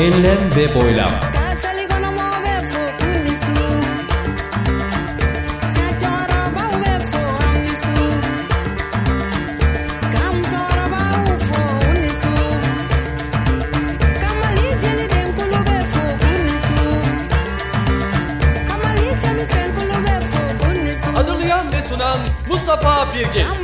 Enlem ve boylam. Mustafa Birgin.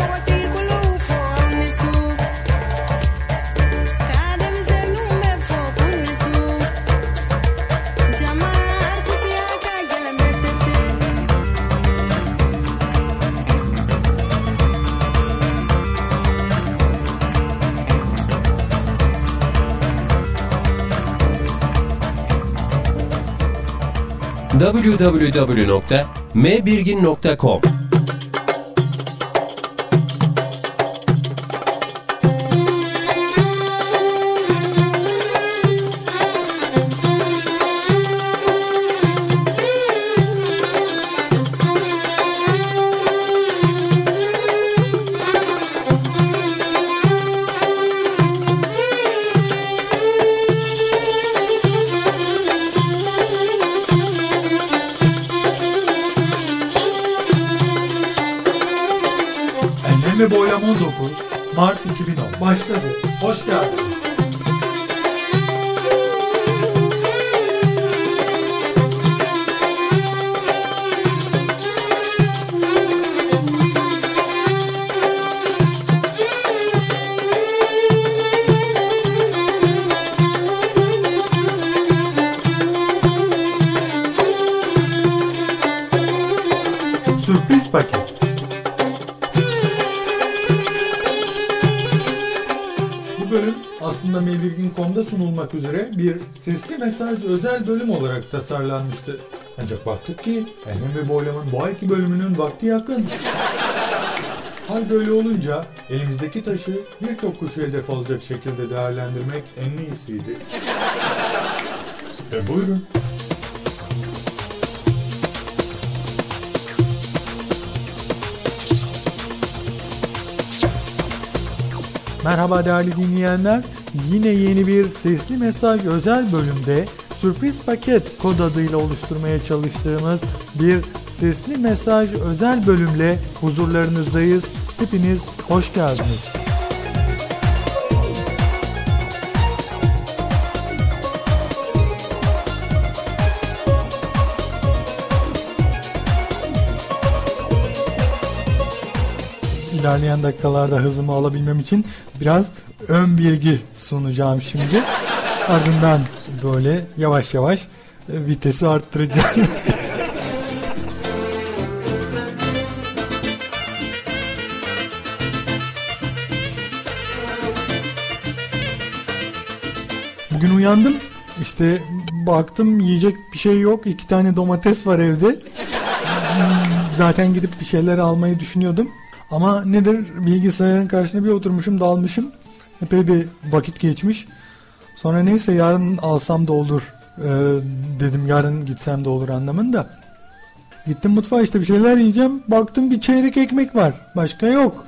www.mbirgin.com mesaj özel bölüm olarak tasarlanmıştı. Ancak baktık ki ve Boylam'ın bu ayki bölümünün vakti yakın. Hal böyle olunca elimizdeki taşı birçok kuşu hedef alacak şekilde değerlendirmek en iyisiydi. Ve buyurun. Merhaba değerli dinleyenler. Yine yeni bir sesli mesaj özel bölümde sürpriz paket kod adıyla oluşturmaya çalıştığımız bir sesli mesaj özel bölümle huzurlarınızdayız. Hepiniz hoş geldiniz. İlerleyen dakikalarda hızımı alabilmem için biraz ön bilgi sunacağım şimdi. Ardından böyle yavaş yavaş e, vitesi arttıracağım. Bugün uyandım. İşte baktım yiyecek bir şey yok. İki tane domates var evde. Zaten gidip bir şeyler almayı düşünüyordum. Ama nedir bilgisayarın karşısına bir oturmuşum dalmışım. Epey bir vakit geçmiş. Sonra neyse yarın alsam da olur ee, dedim yarın gitsem de olur anlamında. Gittim mutfağa işte bir şeyler yiyeceğim. Baktım bir çeyrek ekmek var. Başka yok.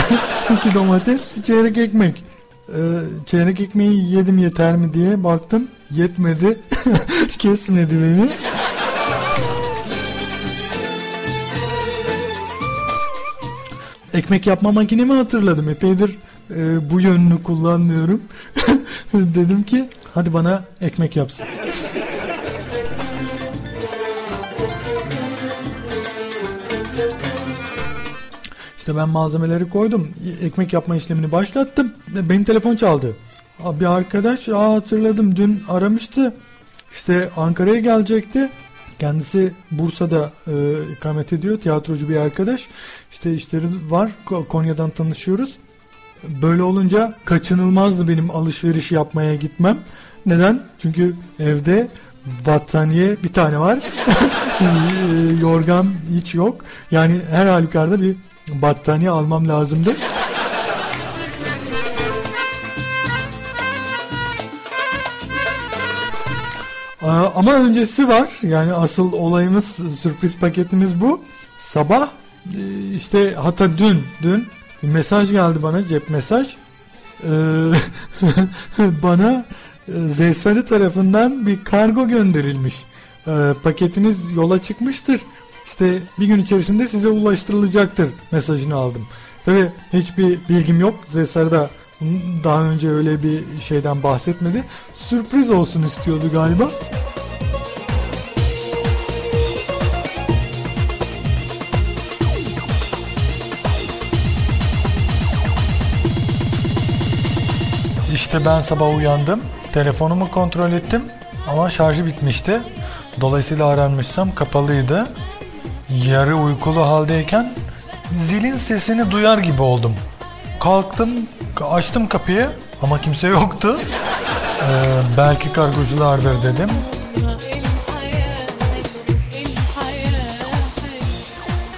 İki domates bir çeyrek ekmek. Ee, çeyrek ekmeği yedim yeter mi diye baktım. Yetmedi. Kesmedi beni. Ekmek yapma makinemi hatırladım. Epeydir e, bu yönünü kullanmıyorum. Dedim ki hadi bana ekmek yapsın. İşte ben malzemeleri koydum. Ekmek yapma işlemini başlattım. Benim telefon çaldı. Bir arkadaş aa hatırladım dün aramıştı. İşte Ankara'ya gelecekti. Kendisi Bursa'da e, ikamet ediyor. Tiyatrocu bir arkadaş. İşte işleri var. Ko- Konya'dan tanışıyoruz. Böyle olunca kaçınılmazdı benim alışveriş yapmaya gitmem. Neden? Çünkü evde battaniye bir tane var. E, Yorgan hiç yok. Yani her halükarda bir battaniye almam lazımdı. Ama öncesi var. Yani asıl olayımız, sürpriz paketimiz bu. Sabah e, işte hatta dün dün bir mesaj geldi bana cep mesaj. Ee, bana Z Sarı tarafından bir kargo gönderilmiş. E, paketiniz yola çıkmıştır. İşte bir gün içerisinde size ulaştırılacaktır mesajını aldım. Tabi hiçbir bilgim yok. Z Sarı da daha önce öyle bir şeyden bahsetmedi. Sürpriz olsun istiyordu galiba. İşte ben sabah uyandım. Telefonumu kontrol ettim ama şarjı bitmişti. Dolayısıyla aranmışsam kapalıydı. Yarı uykulu haldeyken zilin sesini duyar gibi oldum. Kalktım, açtım kapıyı ama kimse yoktu. Ee, belki kargoculardır dedim.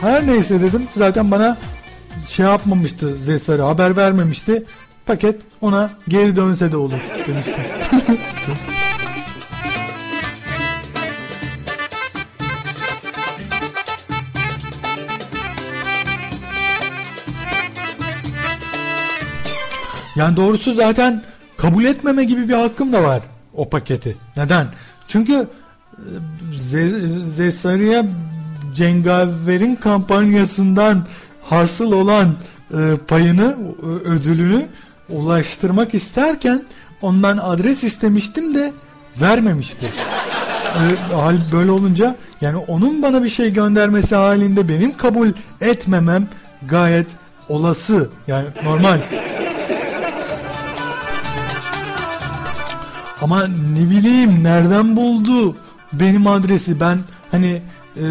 Her neyse dedim. Zaten bana şey yapmamıştı Zesar'ı haber vermemişti. Paket ona geri dönse de olur demişti. Yani doğrusu zaten kabul etmeme gibi bir hakkım da var o paketi. Neden? Çünkü Zesarı'ya Cengaver'in kampanyasından hasıl olan e, payını, ödülünü ulaştırmak isterken ondan adres istemiştim de vermemişti. E, hal böyle olunca yani onun bana bir şey göndermesi halinde benim kabul etmemem gayet olası. Yani normal. Ama ne bileyim nereden buldu benim adresi ben hani e,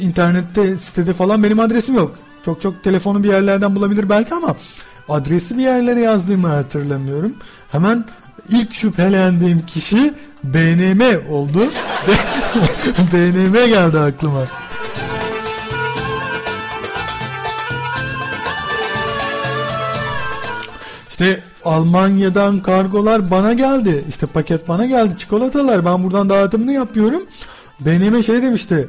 internette sitede falan benim adresim yok. Çok çok telefonu bir yerlerden bulabilir belki ama adresi bir yerlere yazdığımı hatırlamıyorum. Hemen ilk şüphelendiğim kişi BNM oldu. BNM geldi aklıma. İşte Almanya'dan kargolar bana geldi. İşte paket bana geldi. Çikolatalar. Ben buradan dağıtımını yapıyorum. Benime şey demişti.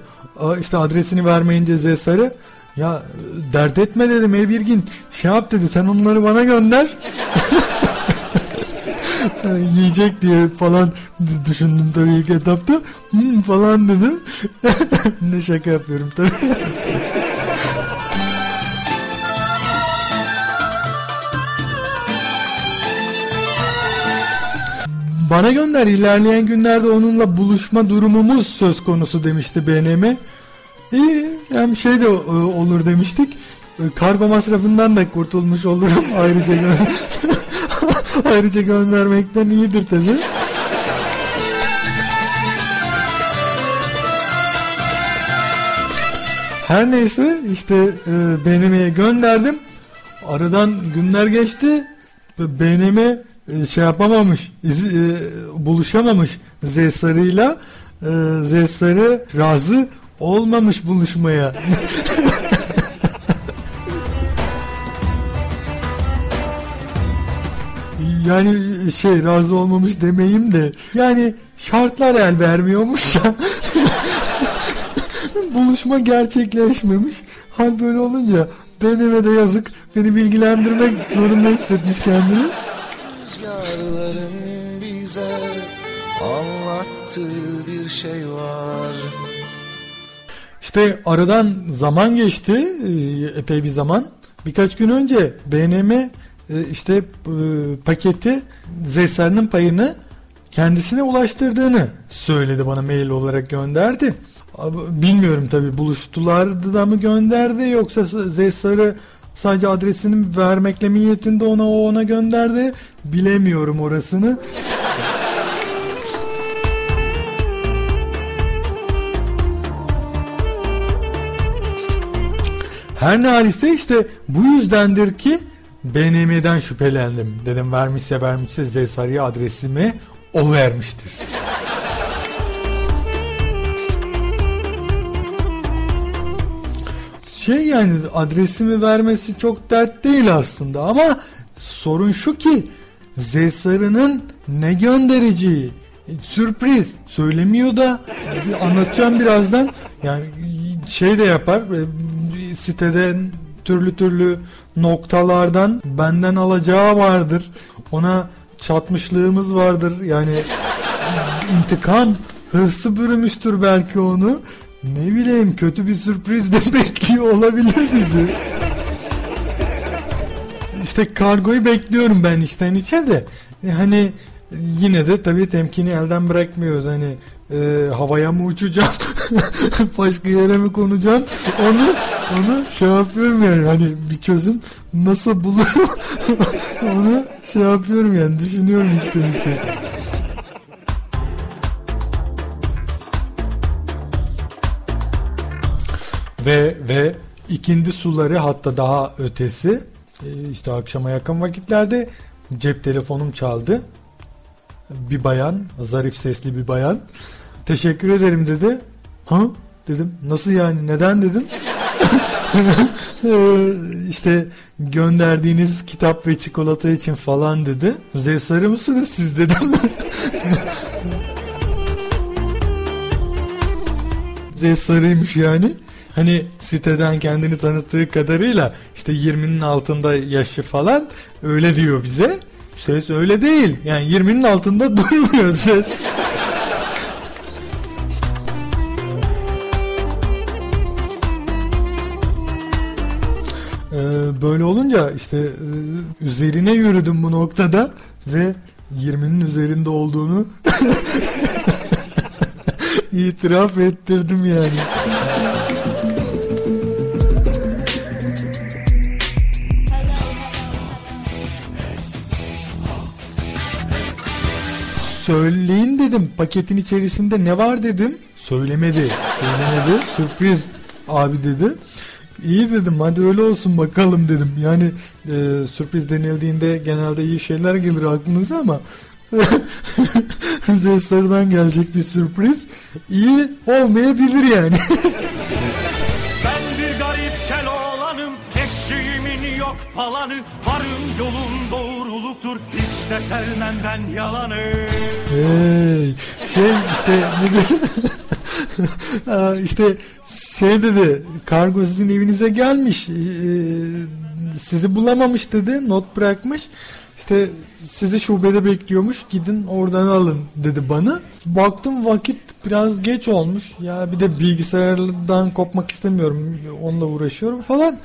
İşte adresini vermeyince Zesar'ı ya dert etme dedim ey Birgin. Şey yap dedi sen onları bana gönder. yiyecek diye falan düşündüm tabii ilk etapta. Hmm, falan dedim. ne şaka yapıyorum tabii. Bana gönder ilerleyen günlerde onunla buluşma durumumuz söz konusu demişti BNM. İyi hem şey de e, olur demiştik. E, kargo masrafından da kurtulmuş olurum ayrıca gö ayrıca göndermekten iyidir tabi. Her neyse işte e, BNM'ye gönderdim. Aradan günler geçti. BNM e, şey yapamamış, iz, e, buluşamamış Z Sarı'yla. E, Z Sarı razı olmamış buluşmaya. yani şey razı olmamış demeyeyim de yani şartlar el vermiyormuş da buluşma gerçekleşmemiş. Hal böyle olunca deneme de yazık beni bilgilendirmek zorunda hissetmiş kendini rüzgarların bize anlattığı bir şey var. İşte aradan zaman geçti, e, epey bir zaman. Birkaç gün önce BNM e, işte e, paketi Zeyser'in payını kendisine ulaştırdığını söyledi bana mail olarak gönderdi. Bilmiyorum tabi buluştular da mı gönderdi yoksa Zeyser'ı Sadece adresini vermekle niyetinde ona o ona gönderdi. Bilemiyorum orasını. Her ne halise işte bu yüzdendir ki BNM'den şüphelendim. Dedim vermişse vermişse Zesari'ye adresimi o vermiştir. şey yani adresimi vermesi çok dert değil aslında ama sorun şu ki Zesar'ının ne göndereceği sürpriz söylemiyor da anlatacağım birazdan yani şey de yapar siteden türlü türlü noktalardan benden alacağı vardır ona çatmışlığımız vardır. Yani intikam hırsı bürümüştür belki onu. Ne bileyim kötü bir sürpriz de bekliyor olabilir bizi. İşte kargoyu bekliyorum ben içten içe de. E, Hani yine de tabii temkini elden bırakmıyoruz. Hani e, havaya mı uçacağım? Başka yere mi konacağım? Onu onu şey yapıyorum yani hani bir çözüm nasıl bulurum? onu şey yapıyorum yani düşünüyorum içten içe. Ve ve ikindi suları hatta daha ötesi e, işte akşama yakın vakitlerde cep telefonum çaldı. Bir bayan, zarif sesli bir bayan. Teşekkür ederim dedi. Ha? Dedim. Nasıl yani? Neden dedim. Ee, işte gönderdiğiniz kitap ve çikolata için falan dedi. Zevsarı mısınız siz dedim. Zevsarıymış yani. Hani siteden kendini tanıttığı kadarıyla işte 20'nin altında yaşı falan öyle diyor bize. Ses öyle değil. Yani 20'nin altında durmuyor ses. Böyle olunca işte e, üzerine yürüdüm bu noktada ve 20'nin üzerinde olduğunu itiraf ettirdim yani. Söyleyin dedim. Paketin içerisinde ne var dedim. Söylemedi. Söylemedi. Sürpriz abi dedi. İyi dedim hadi öyle olsun bakalım dedim. Yani e, sürpriz denildiğinde genelde iyi şeyler gelir aklınıza ama Zestar'dan gelecek bir sürpriz iyi olmayabilir yani. Ben bir garip keloğlanım Eşeğimin yok palanı Varım yolun doğruluktur Hiç de sevmem ben yalanı hey, şey işte işte şey dedi kargo sizin evinize gelmiş ee, sizi bulamamış dedi not bırakmış. İşte sizi şubede bekliyormuş gidin oradan alın dedi bana. Baktım vakit biraz geç olmuş. Ya bir de bilgisayardan kopmak istemiyorum onunla uğraşıyorum falan.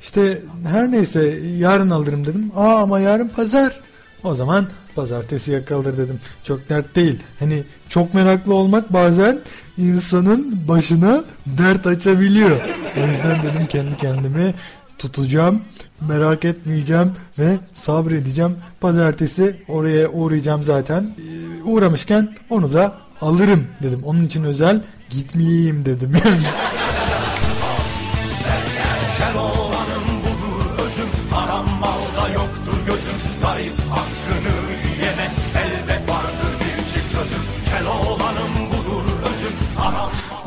İşte her neyse yarın alırım dedim. Aa ama yarın pazar. O zaman pazartesi kalır dedim. Çok dert değil. Hani çok meraklı olmak bazen insanın başına dert açabiliyor. O yüzden dedim kendi kendime tutacağım, merak etmeyeceğim ve sabredeceğim. Pazartesi oraya uğrayacağım zaten. Ee, uğramışken onu da alırım dedim. Onun için özel gitmeyeyim dedim yani.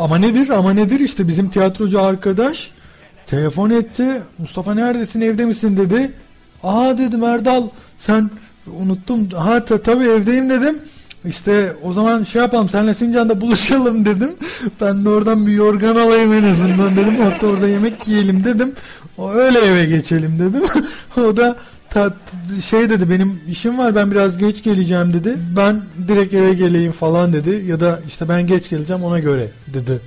Ama nedir ama nedir işte bizim tiyatrocu arkadaş telefon etti. Mustafa neredesin evde misin dedi. Aa dedim Erdal sen unuttum. Ha ta, tabii evdeyim dedim. İşte o zaman şey yapalım senle Sincan'da buluşalım dedim. Ben de oradan bir yorgan alayım en azından dedim. Hatta orada yemek yiyelim dedim. O öyle eve geçelim dedim. o da ta, şey dedi benim işim var ben biraz geç geleceğim dedi. Ben direkt eve geleyim falan dedi. Ya da işte ben geç geleceğim ona göre dedi.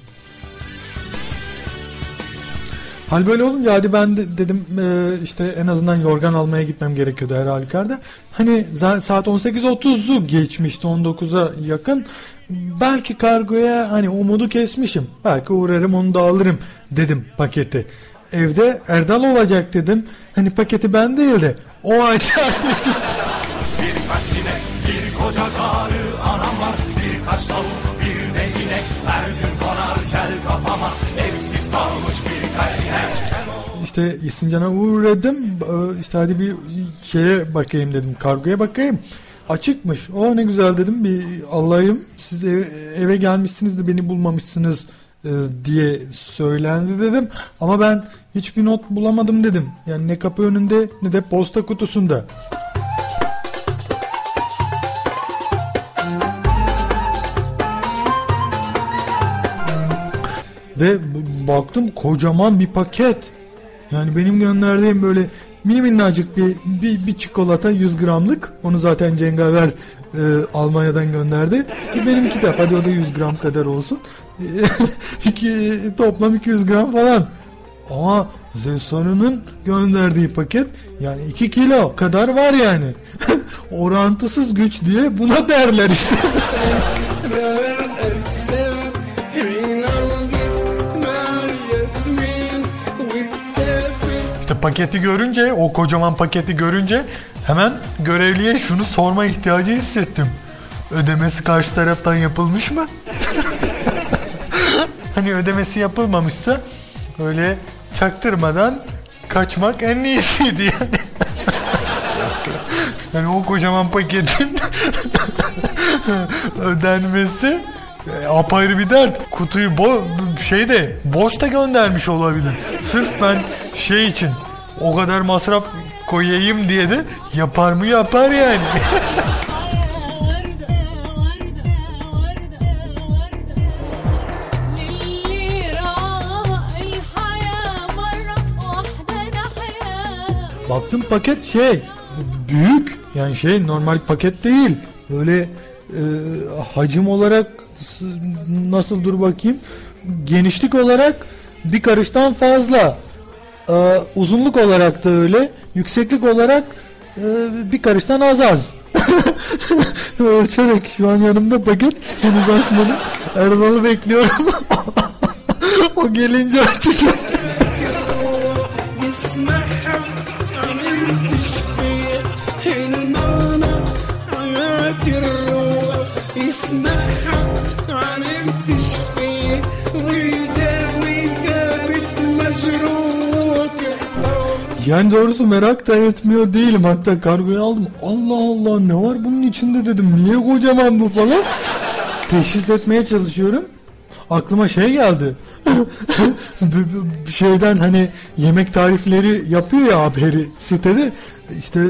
Hal böyle olunca hadi ben de dedim e, işte en azından yorgan almaya gitmem gerekiyordu her halükarda. Hani saat 18.30'u geçmişti 19'a yakın. Belki kargoya hani umudu kesmişim. Belki uğrarım onu da alırım dedim paketi. Evde Erdal olacak dedim. Hani paketi ben değil de o açar dedim. Birkaç sinek, bir koca karı anam var Birkaç tavuk, bir de inek Her gün konar kel kafama Evsiz kalmış birkaç sinek İşte Sincan'a uğradım. Ee, İşte hadi bir şeye bakayım dedim. Kargoya bakayım. Açıkmış. O ne güzel dedim. Bir alayım. Siz eve, eve gelmişsiniz de beni bulmamışsınız e, diye söylendi dedim. Ama ben hiçbir not bulamadım dedim. Yani ne kapı önünde ne de posta kutusunda. Ve baktım kocaman bir paket. Yani benim gönderdiğim böyle mini minnacık bir, bir, bir çikolata 100 gramlık. Onu zaten Cengaver e, Almanya'dan gönderdi. Bir benim kitap hadi o da 100 gram kadar olsun. İki, toplam 200 gram falan. Ama Zeson'un gönderdiği paket yani 2 kilo kadar var yani. Orantısız güç diye buna derler işte. İşte paketi görünce, o kocaman paketi görünce hemen görevliye şunu sorma ihtiyacı hissettim. Ödemesi karşı taraftan yapılmış mı? Hani ödemesi yapılmamışsa öyle çaktırmadan kaçmak en iyisiydi yani. yani o kocaman paketin ödenmesi e, apayrı bir dert. Kutuyu bo şeyde boş da göndermiş olabilir. Sırf ben şey için o kadar masraf koyayım diye de yapar mı yapar yani. Baktım paket şey büyük yani şey normal paket değil. Böyle e, hacim olarak nasıl dur bakayım genişlik olarak bir karıştan fazla. E, uzunluk olarak da öyle. Yükseklik olarak e, bir karıştan az az. Ölçerek şu an yanımda paket henüz açmadım. Erdal'ı bekliyorum. o gelince açacağım. Yani doğrusu merak da etmiyor değilim. Hatta kargoyu aldım. Allah Allah ne var bunun içinde dedim. Niye kocaman bu falan. Teşhis etmeye çalışıyorum. Aklıma şey geldi. Şeyden hani yemek tarifleri yapıyor ya haberi sitede. İşte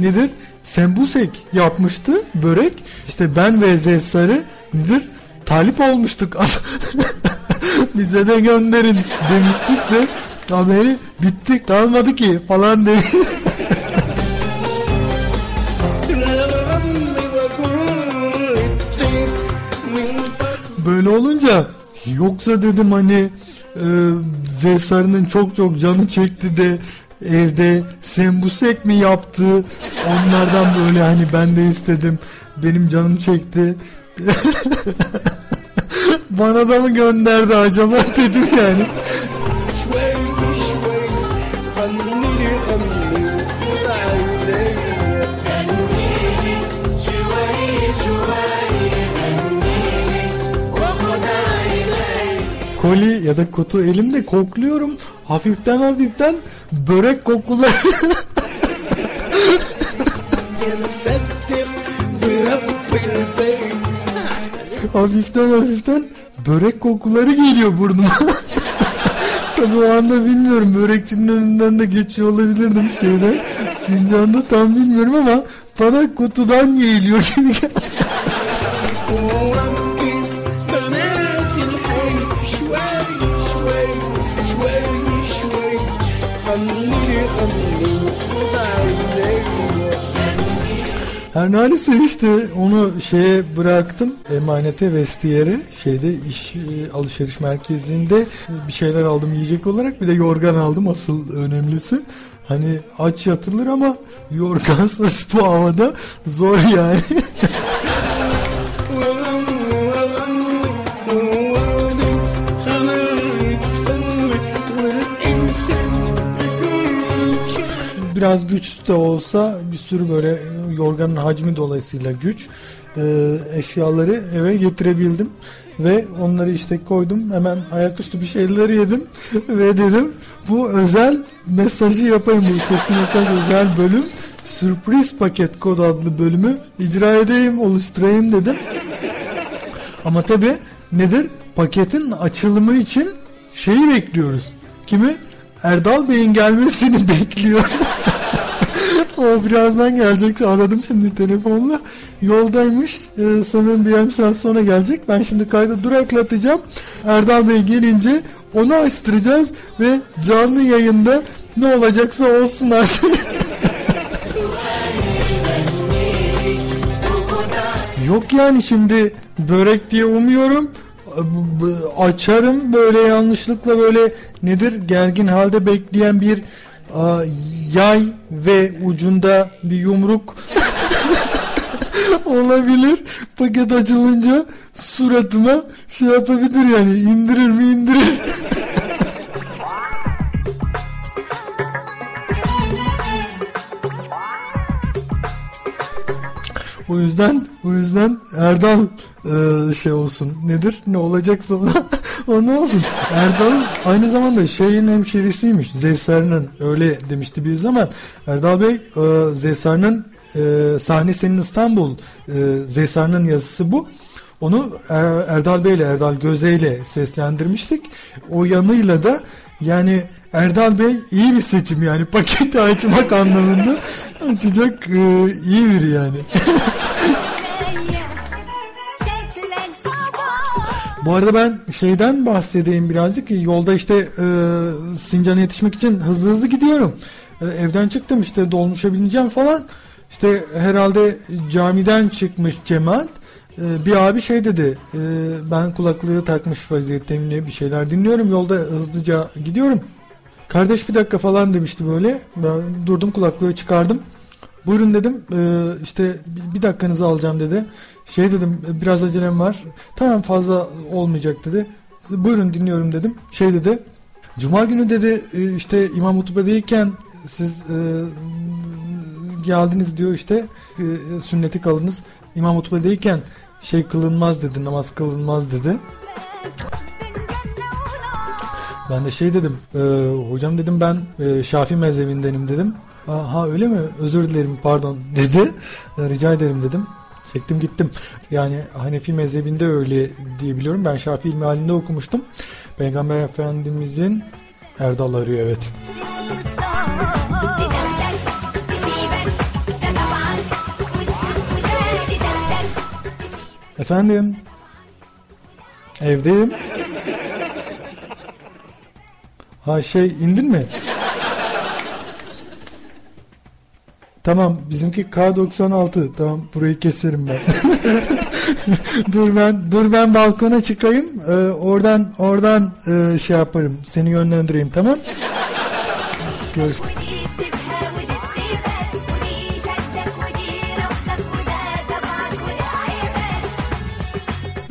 nedir? Sembusek yapmıştı börek. İşte ben ve Zesarı nedir? Talip olmuştuk. Bize de gönderin demiştik de Tamiri bitti kalmadı ki falan dedi. Böyle olunca yoksa dedim hani e, Zesar'ın çok çok canı çekti de evde sembusek mi yaptı? Onlardan böyle hani ben de istedim. Benim canım çekti. Bana da mı gönderdi acaba dedim yani. غني لي غني وخذ علي koli ya da kutu elimde kokluyorum hafiften hafiften börek kokuları مصدق برب البيت hafiften hafiften börek kokuları geliyor burnuma. Tabii o anda bilmiyorum börekçinin önünden de geçiyor olabilirdim şeyden. Sincan'da tam bilmiyorum ama bana kutudan geliyor gibi Her neyse işte onu şeye bıraktım emanete vestiyere şeyde iş e, alışveriş merkezinde bir şeyler aldım yiyecek olarak bir de yorgan aldım asıl önemlisi. Hani aç yatılır ama yorgansız bu havada zor yani. biraz güç de olsa bir sürü böyle yorganın hacmi dolayısıyla güç e, eşyaları eve getirebildim. Ve onları işte koydum hemen ayaküstü bir şeyler yedim. Ve dedim bu özel mesajı yapayım bu sesli mesaj özel bölüm sürpriz paket kod adlı bölümü icra edeyim oluşturayım dedim. Ama tabi nedir? Paketin açılımı için şeyi bekliyoruz. Kimi Erdal Bey'in gelmesini bekliyor. o birazdan gelecek. Aradım şimdi telefonla. Yoldaymış. Ee, sanırım bir yarım saat sonra gelecek. Ben şimdi kaydı duraklatacağım. Erdal Bey gelince Onu açtıracağız ve canlı yayında ne olacaksa olsun artık. Yok yani şimdi börek diye umuyorum. Açarım böyle yanlışlıkla böyle nedir gergin halde bekleyen bir a, yay ve ucunda bir yumruk olabilir. Paket açılınca suratıma şey yapabilir yani indirir mi indirir. O yüzden o yüzden Erdal e, şey olsun. Nedir? Ne olacaksa ona, o ne olsun. Erdal aynı zamanda şeyin hemşerisiymiş. Zeysar'ın öyle demişti bir zaman. Erdal Bey e, Zeysar'ın e, sahne senin İstanbul e, Zeysar'ın yazısı bu. Onu Er- Erdal Bey ile Erdal Göze ile seslendirmiştik. O yanıyla da yani Erdal Bey iyi bir seçim yani paketi açmak anlamında açacak e, iyi biri yani. Bu arada ben şeyden bahsedeyim birazcık. Yolda işte e, Sincan'a yetişmek için hızlı hızlı gidiyorum. E, evden çıktım işte dolmuşa bineceğim falan. İşte herhalde camiden çıkmış cemaat. E, bir abi şey dedi. e, ben kulaklığı takmış vaziyetteyim diye bir şeyler dinliyorum. Yolda hızlıca gidiyorum. Kardeş bir dakika falan demişti böyle. Ben durdum kulaklığı çıkardım. Buyurun dedim. Ee, işte bir dakikanızı alacağım dedi. Şey dedim biraz acelem var. Tamam fazla olmayacak dedi. Buyurun dinliyorum dedim. Şey dedi. Cuma günü dedi e, işte İmam Hutbe'deyken siz e, geldiniz diyor işte e, sünneti kalınız. İmam Hutbe'deyken şey kılınmaz dedi namaz kılınmaz dedi. Ben de şey dedim, e, hocam dedim ben e, Şafii mezhebindenim dedim. Ha, öyle mi? Özür dilerim pardon dedi. E, rica ederim dedim. Çektim gittim. Yani Hanefi mezhebinde öyle diyebiliyorum. Ben Şafii ilmi halinde okumuştum. Peygamber Efendimizin Erdal arıyor evet. Efendim? Evdeyim. Ha şey indin mi? Tamam bizimki K96 tamam burayı keserim ben. dur ben dur ben balkona çıkayım Ee, oradan oradan e, şey yaparım seni yönlendireyim tamam? Görüş.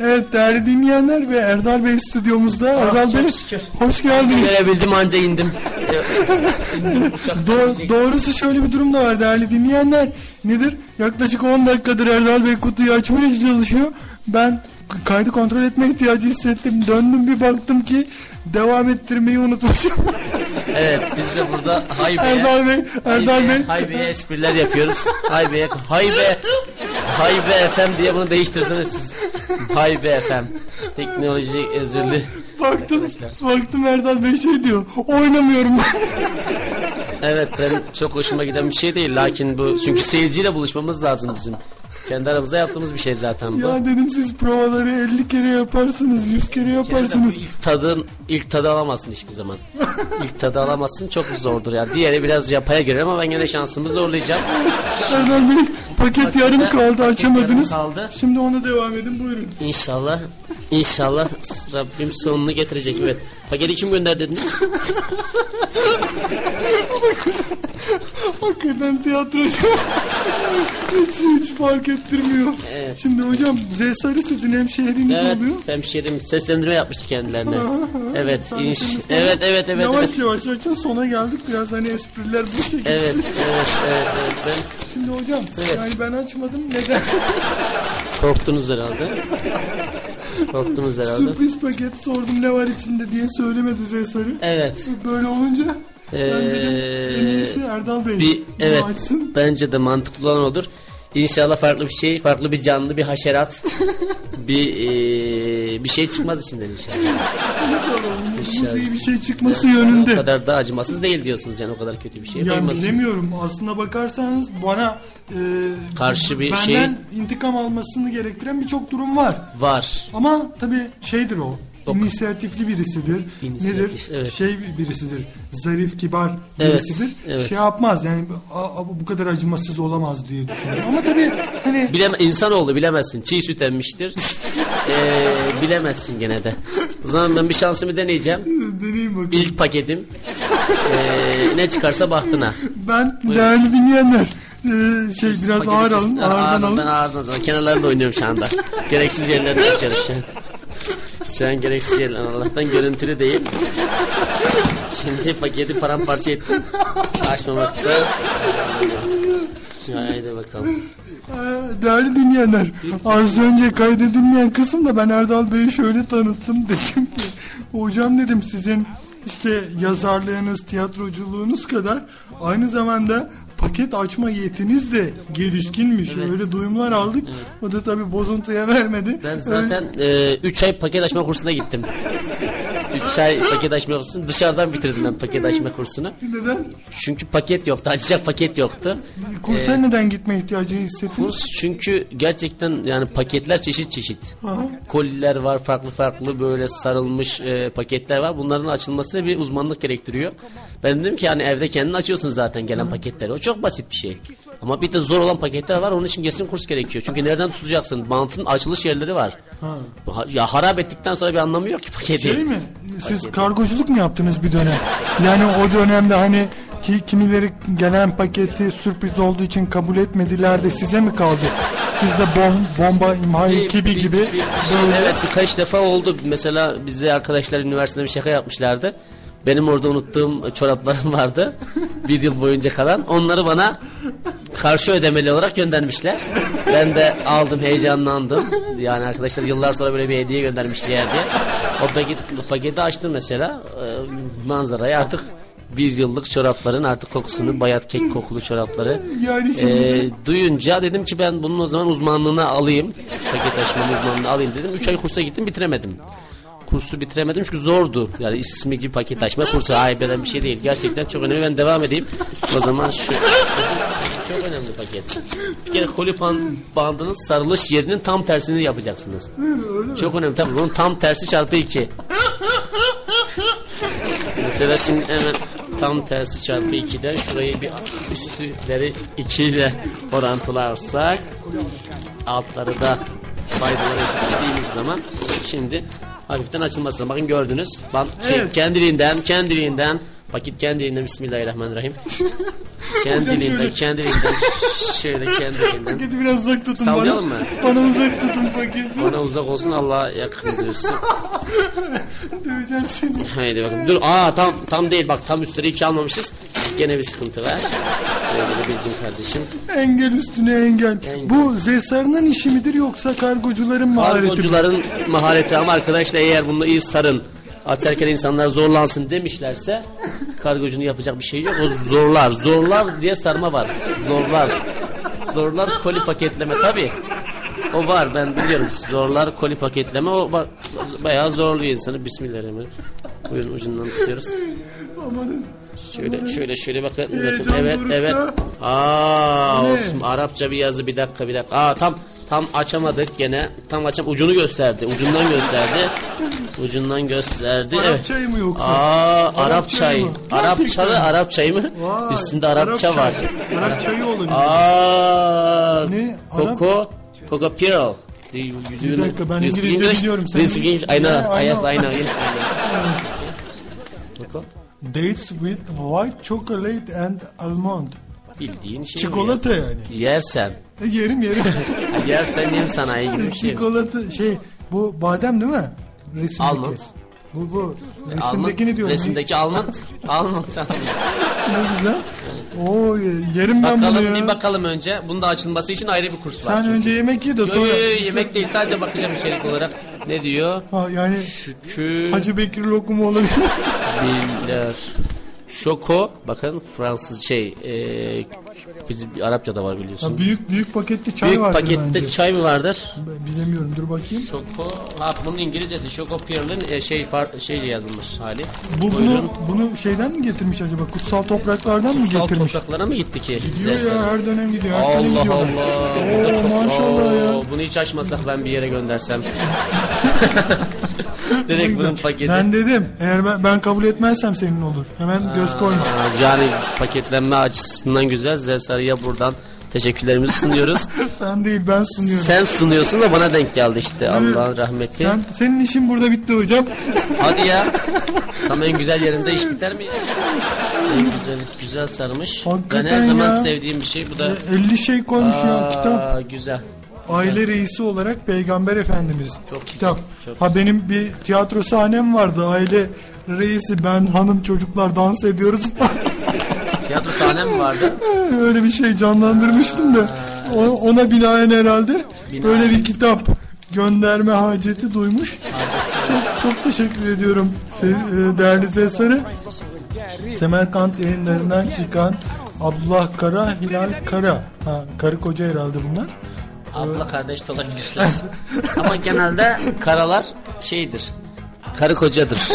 Evet değerli dinleyenler ve Erdal Bey stüdyomuzda. Erdal çok Bey şükür. hoş geldiniz. Gelebildim anca indim. Do- doğrusu şöyle bir durum da var değerli dinleyenler. Nedir? Yaklaşık 10 dakikadır Erdal Bey kutuyu açmaya çalışıyor. Ben kaydı kontrol etme ihtiyacı hissettim. Döndüm bir baktım ki devam ettirmeyi unutmuşum. Evet biz de burada Haybe'ye Erdal Bey, Erdal Bey. Haybe'ye espriler yapıyoruz. Haybe'ye Haybe Haybe FM diye bunu değiştirseniz siz. Haybe FM. Teknoloji özürlü. Baktım, Arkadaşlar. baktım Erdal Bey şey diyor. Oynamıyorum ben. Evet ben çok hoşuma giden bir şey değil. Lakin bu çünkü seyirciyle buluşmamız lazım bizim. Kendi aramızda yaptığımız bir şey zaten bu. ya dedim siz provaları 50 kere yaparsınız, 100 kere yaparsınız. ilk tadın ilk tadı alamazsın hiçbir zaman. İlk tadı alamazsın çok zordur ya. Diğeri biraz yapaya girer ama ben yine şansımı zorlayacağım. Erdal Bey paket yarım kaldı paket açamadınız. yarım kaldı. Şimdi ona devam edin buyurun. İnşallah inşallah Rabbim sonunu getirecek evet. Paketi kim gönderdi dediniz? Hakikaten tiyatrocu. hiç, hiç fark ettirmiyor. Evet. Şimdi hocam Z Sarı sizin hemşehriniz Evet, oluyor. hemşehrim seslendirme yapmıştı kendilerine. Evet, sana- evet, evet, evet, Yavaş evet. yavaş açın sona geldik biraz hani espriler bu şekilde. Evet, evet, evet, evet. Ben Şimdi hocam Evet. yani ben açmadım neden? korktunuz herhalde. Korktunuz herhalde. Sürpriz paket sordum ne var içinde diye söylemedi Z Sarı. Evet. Böyle olunca ben dedim en Ee, iyisi Erdal Bey bir evet açsın. bence de mantıklı olan odur. İnşallah farklı bir şey, farklı bir canlı, bir haşerat, bir eee, bir şey çıkmaz içinden inşallah. İnşallah iyi bir şey çıkması Yani O yönünde. kadar da acımasız değil diyorsunuz yani o kadar kötü bir şey Ya koymazsın. bilemiyorum. Aslında bakarsanız bana e, Karşı bir benden şey- intikam almasını gerektiren birçok durum var. Var. Ama tabii şeydir o. inisiyatifli birisidir. İnisiyatif, Nedir? evet. Şey birisidir. Zarif, kibar Evet, birisidir. evet. Şey yapmaz yani "Aa, aa, bu kadar acımasız olamaz diye düşünüyorum. Ama tabii hani Bileme, insanoğlu bilemezsin. Çiğ süt emmiştir. Ee, bilemezsin gene de. O zaman ben bir şansımı deneyeceğim. deneyim bakayım. İlk paketim. Ee, ne çıkarsa bahtına. Ben değerli dinleyenler e, şey biraz Paketi ağır alın. Ağırdan alın. ağırdan alın. Kenarlarında oynuyorum şu anda. Gereksiz yerlerinde açıyoruz şu an. Şu an gereksiz yerler. Allah'tan görüntülü değil. Şimdi paketi paramparça ettim. Açmamakta. Haydi bakalım. Ee, Değerli dinleyenler, az önce kaydedilmeyen kısımda ben Erdal Bey'i şöyle tanıttım. Dedim ki, hocam dedim sizin işte yazarlığınız, tiyatroculuğunuz kadar aynı zamanda paket açma yetiniz de gelişkinmiş. Evet. Öyle duyumlar aldık. O da tabii bozuntuya vermedi. Ben zaten 3 ay paket açma kursuna gittim. 3 ay paket açma kursunu dışarıdan bitirdim ben paket açma kursunu. Neden? Çünkü paket yoktu. Açacak paket yoktu. Kursa neden gitme ihtiyacı hissettiniz? Kurs çünkü gerçekten yani paketler çeşit çeşit. Aha. Koliler var farklı farklı böyle sarılmış e, paketler var. Bunların açılması bir uzmanlık gerektiriyor. Ben dedim ki hani evde kendin açıyorsun zaten gelen paketleri. O çok basit bir şey. Ama bir de zor olan paketler var. Onun için kesin kurs gerekiyor. Çünkü nereden tutacaksın? Bantın açılış yerleri var. Ha- Ya harap ettikten sonra bir anlamı yok ki paketi. Şey mi? Siz kargoculuk mu yaptınız bir dönem? Yani o dönemde hani ki kimileri gelen paketi sürpriz olduğu için kabul etmediler de size mi kaldı? Siz de bom, bomba imha ekibi bir- gibi bir- bir böyle- evet birkaç defa oldu. Mesela bize arkadaşlar üniversitede bir şaka yapmışlardı. Benim orada unuttuğum çoraplarım vardı. bir yıl boyunca kalan. Onları bana karşı ödemeli olarak göndermişler. Ben de aldım heyecanlandım. Yani arkadaşlar yıllar sonra böyle bir hediye göndermişler diye. O paket, o paketi açtım mesela. Ee, manzarayı artık bir yıllık çorapların artık kokusunu bayat kek kokulu çorapları Yani şimdi ee, duyunca dedim ki ben bunun o zaman uzmanlığını alayım. Paket açmanın uzmanlığını alayım dedim. 3 ay kursa gittim bitiremedim. Kursu bitiremedim çünkü zordu. Yani ismi gibi paket açma kursu haybeden bir şey değil. Gerçekten çok önemli. Ben devam edeyim. O zaman şu çok önemli paket. Bir kere koli bandının sarılış yerinin tam tersini yapacaksınız. Çok önemli. Tabii bunun tam tersi çarpı 2. Mesela şimdi hemen tam tersi çarpı 2'den şurayı bir üstleri 2 ile orantılarsak altları da faydaları eşitlediğimiz zaman şimdi hafiften açılmasına bakın gördünüz. Bant şey, Evet. kendiliğinden kendiliğinden paket kendiliğinden Bismillahirrahmanirrahim. kendiliğinden kendiliğinden şöyle kendiliğinden Paketi biraz uzak tutun Sallayalım bana. mı? Bana uzak tutun paketi. bana uzak olsun Allah'a yakın diyorsun. Döveceğim seni. Haydi bakalım. Dur. Aa tam tam değil. Bak tam üstleri iki almamışız. Gene bir sıkıntı var. Sevgili bilgin kardeşim. Engel üstüne engel. Engel. Bu Zesar'ın işi midir yoksa kargocuların mahareti mi? Kargocuların mahareti ama arkadaşlar eğer bunu iyi sarın açarken insanlar zorlansın demişlerse kargocunun yapacak bir şey yok. O zorlar. Zorlar diye sarma var. Zorlar. Zorlar koli paketleme tabi. O var ben biliyorum. Zorlar koli paketleme o ba- bayağı zorluyor insanı. Bismillahirrahmanirrahim. Buyurun ucundan tutuyoruz. Amanın. Şöyle şöyle şöyle bakın. bakın. Evet evet. Aa olsun. Arapça bir yazı bir dakika bir dakika. Aa tam tam açamadık gene. Tam açam ucunu gösterdi. Ucundan gösterdi. Ucundan gösterdi. Arap evet. çayı mı yoksa? Aa Arap Arap çayı mı? Arap Gerçekten çayı mi? Arap çayı mı? Vay, Üstünde Arapça Arap var. çayı. Arap çayı olabilir. Aa Ne? You, do you Bir dakika, ben İngilizce biliyorum, speak English? I know. I Yes. I know. Yes, I know. Dates with white chocolate and almond. Bildiğin şey Çikolata yani. ya? Yersen. E, yerim yerim. Yersen yem sanayi gibi bir şey. Çikolata şey bu badem değil mi? Resimdeki. Almond. Bu bu. Almond. Resimdekini diyorum. Resimdeki. Almond. almond. Ne güzel. Oo yerim ben bunu bakalım ya. bir bakalım önce. Bunun da açılması için ayrı bir kurs var. Sen çünkü. önce yemek ye de sonra. yo, yemek değil sadece bakacağım içerik olarak. Ne diyor? Ha, yani Şükür. Hacı Bekir lokumu olabilir. Biller. Şoko. Bakın Fransız şey. E, bizim Arapçada var biliyorsun. Ha, büyük büyük paketli çay Büyük vardır pakette bence. çay mı vardır? Ben bilemiyorum dur bakayım. Şoko. Ha bunun İngilizcesi Şoko Pearl'ın e, şey far, şeyle yazılmış hali. Bu Buyurun. bunu bunu şeyden mi getirmiş acaba? Kutsal topraklardan mı Kutsal getirmiş? topraklara mı gitti ki? Gidiyor ya her dönem gidiyor. Her Allah. Allah. Oo, çok- maşallah ya. Oo, Bunu hiç açmasak ben bir yere göndersem. Direkt bunun paketi. Ben dedim eğer ben, ben kabul etmezsem senin olur. Hemen göz koyma. Aa, Yani paketlenme açısından güzel. Zesarı'ya buradan teşekkürlerimizi sunuyoruz. Sen değil ben sunuyorum. Sen sunuyorsun da bana denk geldi işte Allah'ın rahmeti. Sen, senin işin burada bitti hocam. Hadi ya. Tam en güzel yerinde iş biter mi? En güzel, güzel sarmış. ben Hakikaten her zaman ya. sevdiğim bir şey. Bu da 50 şey koymuş ya kitap. Aa, güzel. Aile reisi olarak Peygamber Efendimiz Çok kitap. güzel, çok ha benim bir tiyatro sahnem vardı. Aile reisi ben hanım çocuklar dans ediyoruz. Tiyatro sahnem vardı? Öyle bir şey canlandırmıştım da o- ona binaen herhalde Binaen. böyle bir kitap gönderme haceti duymuş. Çok çok teşekkür ediyorum e, değerli Zesar'ı. Semerkant yayınlarından çıkan Abdullah Kara, Hilal Kara. Ha, karı koca herhalde bunlar. Abla kardeş de olabilirler. Ama genelde karalar şeydir. Karı kocadır.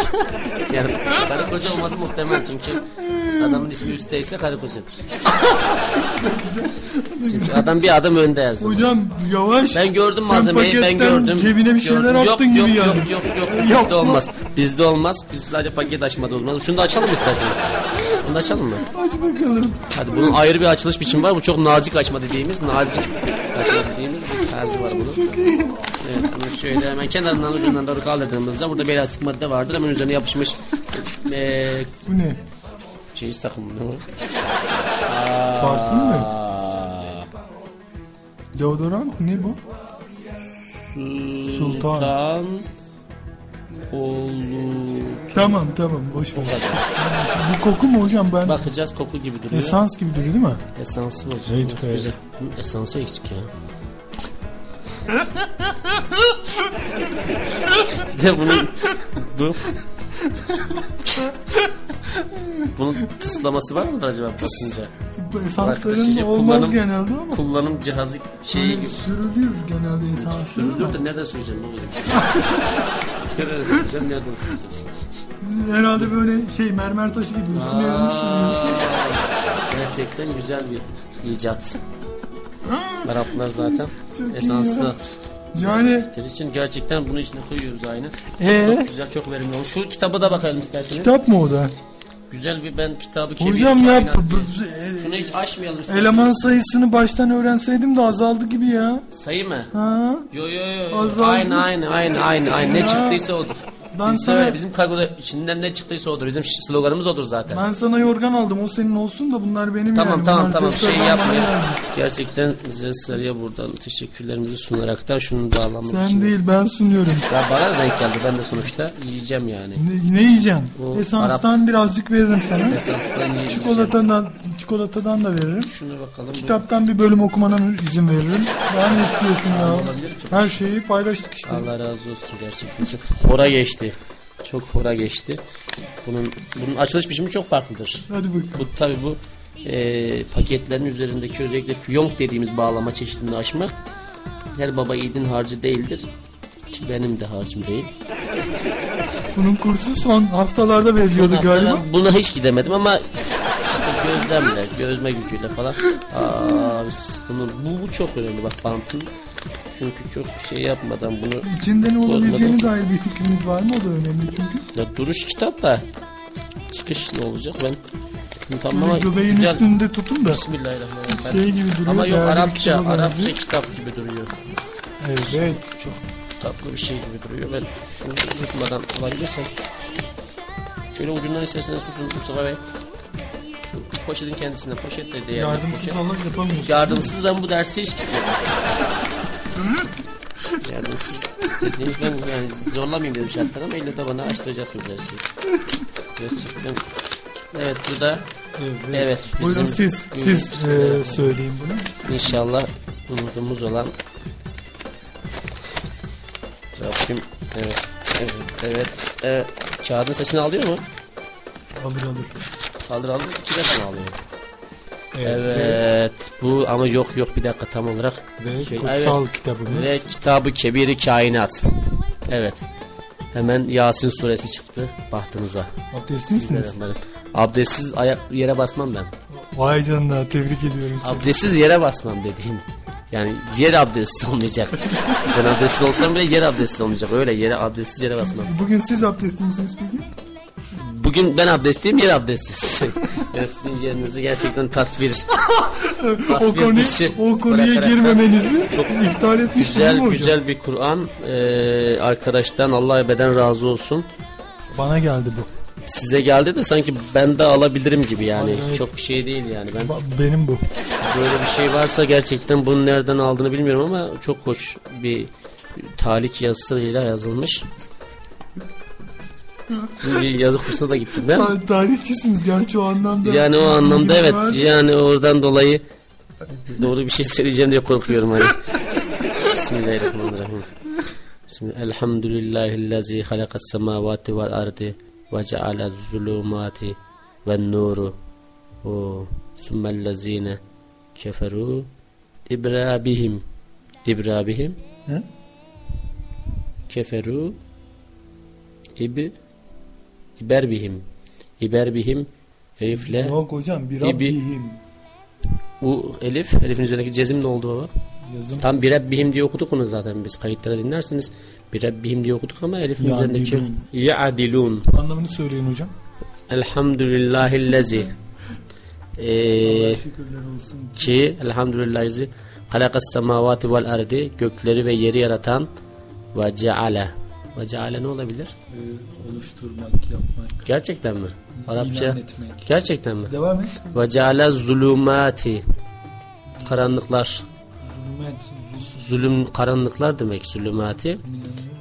Yani karı koca olması muhtemel çünkü adamın ismi üstteyse karı kocadır. Çünkü adam bir adım önde her zaman. Hocam yavaş. Ben gördüm Sen malzemeyi ben paketten gördüm. Cebine bir şeyler Gördüm. attın yok, gibi yok, yani. Yok yok yok bizde Yapma. olmaz. Bizde olmaz. Biz sadece paket açmada olmaz. Şunu da açalım isterseniz? Bunu da açalım mı? Aç bakalım. Hadi bunun ayrı bir açılış biçimi var. Bu çok nazik açma dediğimiz, nazik açma dediğimiz bir tarzı var bunun. Evet, bunu şöyle hemen kenarından ucundan doğru kaldırdığımızda burada bir elastik madde vardır. Hemen üzerine yapışmış eee Bu ne? çeyiz takımı ne var? Parfüm mü? Deodorant ne bu? Sultan. Sultan Oğlu Tamam tamam boş ver. Bu. Bu koku mu hocam ben? Bakacağız koku gibi duruyor. Esans gibi duruyor değil mi? Esansı olacak. Evet, evet. Güzel. Hı, Esansı eksik ya. de bunun bu bunun tıslaması var mıdır acaba basınca? Bu Esansların olmaz kullanım- genelde ama. Kullanım cihazı şeyi gibi. Sürülür genelde esansları Sürülür de nereden süreceğim ne olacak? nereden süreceğim? Herhalde böyle şey mermer taşı gibi üstüne yanlış sürüyorsun. Gerçekten güzel bir icat. Araplar zaten Çok esanslı. Yani için gerçekten bunu içine koyuyoruz aynı. Ee? Çok güzel, çok verimli olmuş. Şu kitaba da bakalım isterseniz. kitap mı o da? Güzel bir ben kitabı kebir Hocam ya Şunu hiç açmayalım isterseniz. eleman sayısını baştan öğrenseydim de azaldı gibi ya. Sayı mı? Ha? Yo yo yo. Azaldı. Aynı aynı aynı aynne aynı. Ne çıktıysa odur. Ben Bizde sana- öyle. Bizim kargoda içinden ne çıktıysa odur. Bizim sloganımız odur zaten. Ben sana yorgan aldım o senin olsun da bunlar benim Tamam yani. tamam Bunlar tamam seslerden şey yapmayın. Gerçekten size sarıya buradan teşekkürlerimizi sunaraktan şunu bağlamak Sen için. değil ben sunuyorum. Ya bana da denk geldi. Ben de sonuçta yiyeceğim yani. Ne, ne yiyeceğim? Bu Esanstan birazcık veririm sana. Esanstan yiyeceğim. Çikolatadan, çikolatadan da veririm. Şuna bakalım. Bu- Kitaptan bir bölüm okumana izin veririm. Daha ne istiyorsun ya? Her şeyi paylaştık işte. Allah razı olsun gerçekten. Hora geçti. Çok hora geçti. Bunun bunun açılış biçimi çok farklıdır. Hadi bakalım. Bu tabi bu e, paketlerin üzerindeki özellikle fiyonk dediğimiz bağlama çeşidini açmak her baba yiğidin harcı değildir. Ki benim de harcım değil. Bunun kursu son haftalarda Hatta galiba. Buna hiç gidemedim ama gözlemle, gözme gücüyle falan. Aa, biz bunu, bu, bu çok önemli bak bantın. Çünkü çok şey yapmadan bunu İçinde ne olabileceğine dair bir fikriniz var mı? O da önemli çünkü. ya duruş kitap da çıkış ne olacak ben bunu tam Böyle ama göbeğin güzel üstünde tutun da. Bismillahirrahmanirrahim. Şey gibi duruyor, Ama yok Arapça, kitaba Arapça benziyor. kitap gibi duruyor. Evet. Çok tatlı bir şey gibi duruyor. Ben şunu tutmadan alabilirsem. Şöyle ucundan isterseniz tutun Mustafa Bey. Poşetin kendisine poşet de değerli Yardımsız poşet. Allah yapamıyorsun. Yardımsız ben bu dersi hiç gitmedim. Yardımsız dediğiniz ben yani zorlamayayım dedim şartlar ama da bana açtıracaksınız her şeyi. Gerçekten. Evet bu da evet, Buyurun bizim- siz, siz Bismillahirrahmanirrahim. e, söyleyin bunu. İnşallah umudumuz olan Rabbim evet evet evet evet kağıdın sesini alıyor mu? Alır alır. Kaldır alır iki defa mı alıyor? Evet, bu ama yok yok bir dakika tam olarak Ve Şey, kutsal evet. kitabımız. ve kitabı kebiri kainat evet hemen Yasin suresi çıktı bahtınıza Abdestli misiniz? Abdestsiz ayak yere basmam ben Vay canına tebrik ediyorum sizi. abdestsiz yere basmam dediğim Yani yer abdestsiz olmayacak. ben abdestsiz olsam bile yer abdestsiz olmayacak. Öyle yere abdestsiz yere basmam. Bugün siz abdestli misiniz peki? Bugün ben abdestliyim yer abdestsiz. yani sizin yerinizi gerçekten tasvir, o, tasvir konu, dışı o konuya bırakarak- girmemenizi ihtal etmiştim Güzel güzel bir Kur'an Ee, arkadaştan Allah ebeden razı olsun. Bana geldi bu. Size geldi de sanki ben de alabilirim gibi yani. Çok şey değil yani. Ben Benim bu. böyle bir şey varsa gerçekten bunu nereden aldığını bilmiyorum ama çok hoş bir talik yazısıyla yazılmış. Bir yazı kursuna da gittim ben. Ta- Tarihçisiniz gerçi o anlamda. Yani o anlamda evet yani oradan dolayı doğru bir şey söyleyeceğim diye korkuyorum hani. Bismillahirrahmanirrahim. Bismillah. Elhamdülillahillazi halakas semavati vel ardi ve ceale zulumati ve nuru o sümmellezine keferu ibrabihim ibrabihim keferu ib iberbihim iberbihim elifle Yok hocam bir İbi- Rabbihim. U elif, elifin üzerindeki cezim ne oldu baba? Yazım. Tam bir Rabbihim diye okuduk onu zaten biz kayıtlara dinlersiniz. Bir Rabbihim diye okuduk ama elifin Ya'dilun. üzerindeki ya'dilun. Anlamını söyleyin hocam. Elhamdülillahillezi. Ee, ki elhamdülillahizi halakas semavati vel ardi gökleri ve yeri yaratan ve ceale. Ve ceale ne olabilir? Ee, oluşturmak, yapmak, Gerçekten mi? Arapça. etmek. Gerçekten mi? Devam et. Ve ceale zulumati. Karanlıklar. Zulmet, zul- Zulüm karanlıklar demek zulümati.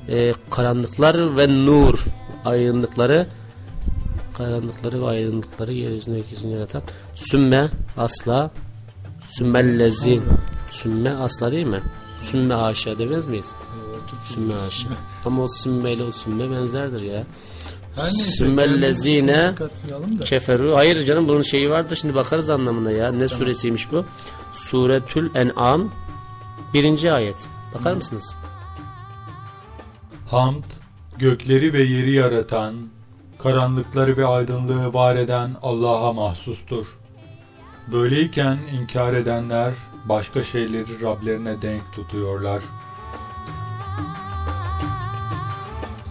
Ee, karanlıklar ve nur aydınlıkları karanlıkları ve aydınlıkları yeryüzünde gökyüzünde yaratan sümme asla sümmellezi sümme asla değil mi? Sümme haşa demez miyiz? Sümme haşa. Ama o sümme ile o sümme benzerdir ya. Sümmellezine keferu. Hayır canım bunun şeyi vardır şimdi bakarız anlamına ya. Ne suresiymiş bu? Suretül En'am birinci ayet. Bakar mısınız? Hamd, gökleri ve yeri yaratan, karanlıkları ve aydınlığı var eden Allah'a mahsustur. Böyleyken inkar edenler başka şeyleri Rablerine denk tutuyorlar.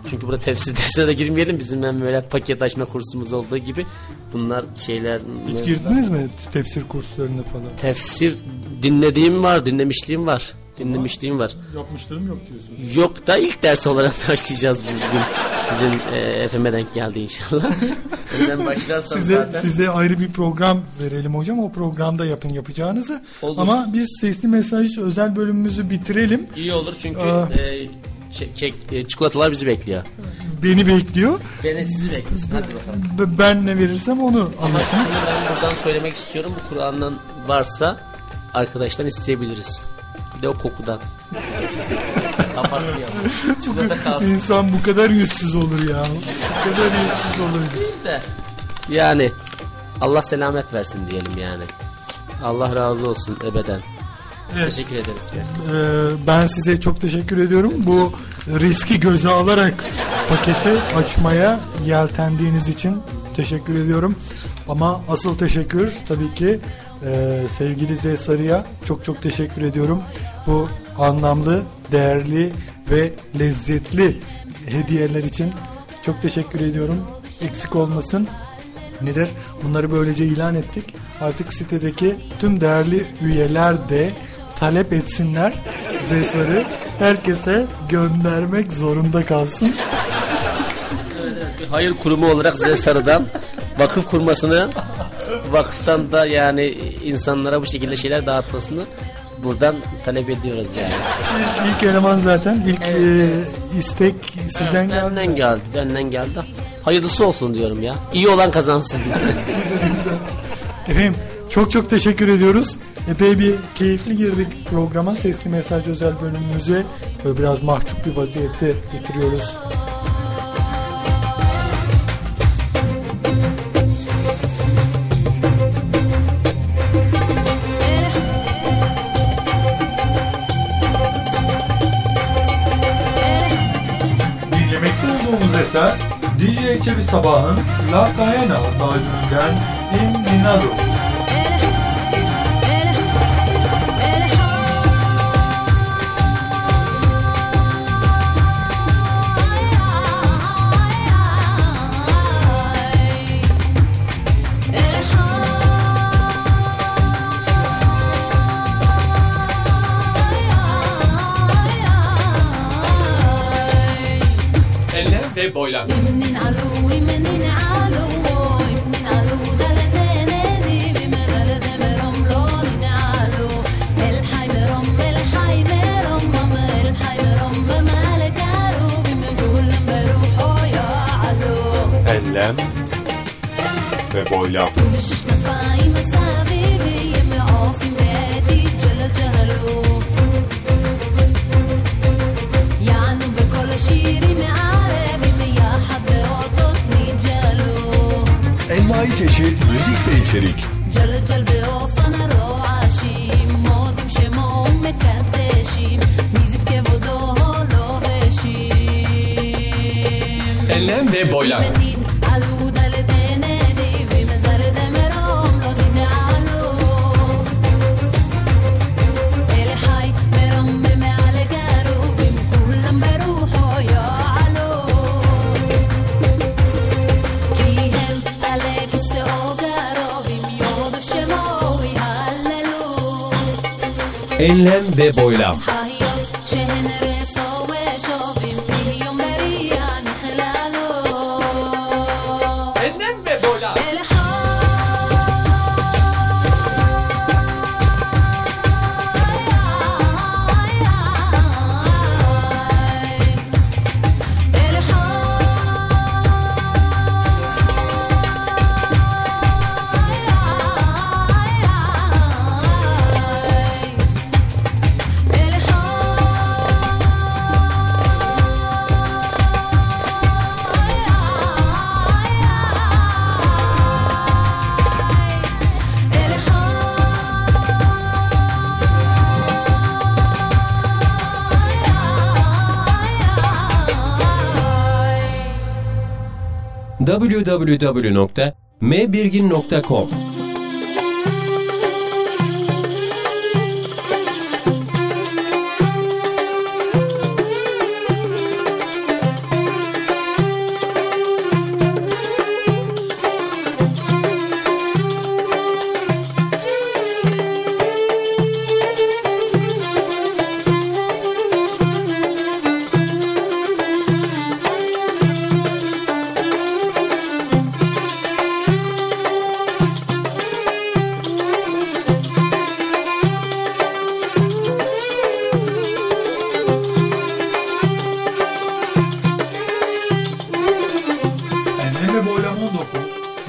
Çünkü burada tefsir dersine de girmeyelim. Bizim hem böyle paket açma kursumuz olduğu gibi bunlar şeyler Hiç girdiniz mi tefsir kurslarına falan? tefsir dinlediğim var, dinlemişliğim var. Dinlemişliğim var. Yapmışlarım yok diyorsunuz. Yok da ilk ders olarak başlayacağız bugün. Sizin e, FM'e denk geldi inşallah. Önden başlarsanız Size zaten. size ayrı bir program verelim hocam. O programda yapın yapacağınızı. Olur. Ama biz sesli mesaj özel bölümümüzü bitirelim. İyi olur çünkü Aa. e, çek, çek- e, çikolatalar bizi bekliyor. Beni bekliyor. Beni sizi beklesin. Hadi bakalım. B- Ben ne verirsem onu Ama alırsınız. şunu ben buradan söylemek istiyorum. Bu Kur'an'dan varsa arkadaştan isteyebiliriz. Bir de o kokudan. Abartmayalım. Çikolata kalsın. İnsan bu kadar yüzsüz olur ya. Bu kadar yüzsüz olur. de. Yani Allah selamet versin diyelim yani. Allah razı olsun ebeden. Evet. Teşekkür ederiz. Ee, ben size çok teşekkür ediyorum. Bu riski göze alarak paketi açmaya yeltendiğiniz için teşekkür ediyorum. Ama asıl teşekkür tabii ki e, sevgili Z Sarı'ya çok çok teşekkür ediyorum. Bu anlamlı, değerli ve lezzetli hediyeler için çok teşekkür ediyorum. Eksik olmasın. Nedir? Bunları böylece ilan ettik. Artık sitedeki tüm değerli üyeler de talep etsinler. Zesleri herkese göndermek zorunda kalsın. Bir hayır kurumu olarak Z Sarı'dan vakıf kurmasını vakıftan da yani insanlara bu şekilde şeyler dağıtmasını buradan talep ediyoruz yani. İlk, ilk eleman zaten. ilk Evet, e, evet. istek sizden geldi. Benden geldi. Benden geldi. Hayırlısı olsun diyorum ya. İyi olan kazansın. Efendim çok çok teşekkür ediyoruz. Epey bir keyifli girdik programa. Sesli mesaj özel bölümümüze böyle biraz mahcup bir vaziyette bitiriyoruz. Dinlemekte eser DJ Kevi Sabah'ın La adlı albümünden In Minado. بويلان منين علوي منين علوي منين علو دلت نادي بمرد مرم لون علو الحي مرم الحي مرم الحي مرم مالك علو بمقول بروحه يا علو اللم بويلان ومشيش مصايم çeşit müzik ve içerik. Enlem ve boylar. Enlem ve boylam. www.mbirgin.com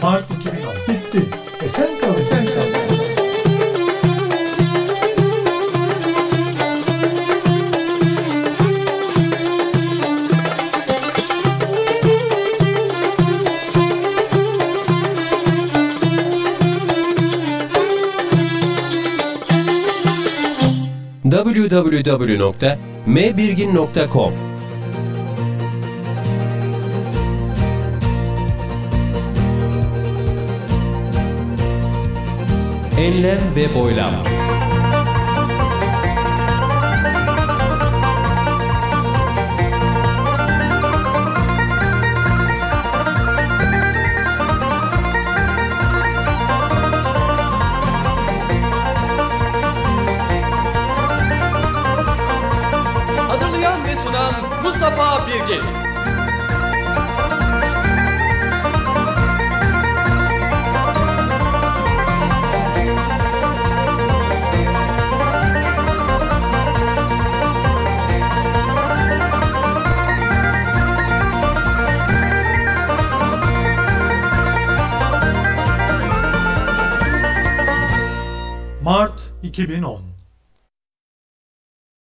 Mart 2010. Bitti. Esen kal, esen kal. www.mbirgin.com Enlem ve boylam.